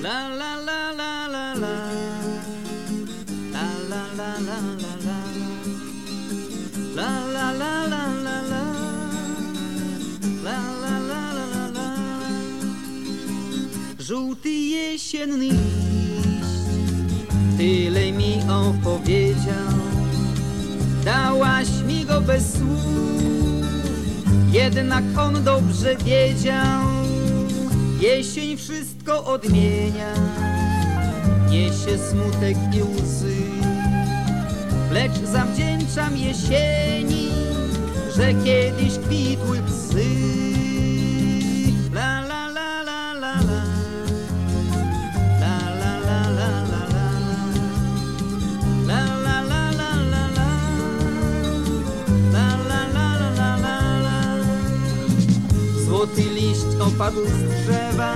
La la la la la la. La la la la la la. La la la la la la. La la la la la la. Żółty jesienny liść tyle mi opowiedział. Dałaś mi go bez słów, jednak on dobrze wiedział. Jesień wszystko odmienia, niesie smutek i łzy. Lecz zawdzięczam jesieni, że Złoty liść opadł z drzewa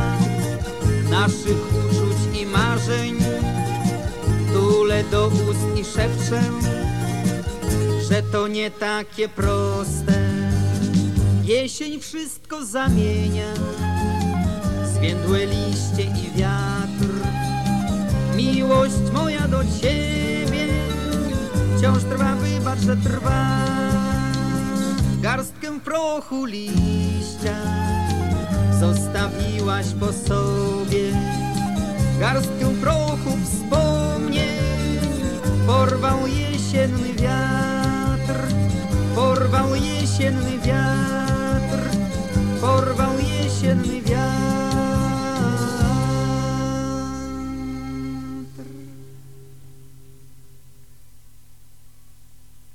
naszych uczuć i marzeń. Tule do ust i szepczę, że to nie takie proste. Jesień wszystko zamienia, zwiędłe liście i wiatr. Miłość moja do ciebie wciąż trwa, wybacz, że trwa. Garstkę prochu liścia zostawiłaś po sobie. Garstkę prochu wspomnień porwał jesienny wiatr, porwał jesienny wiatr, porwał jesienny wiatr.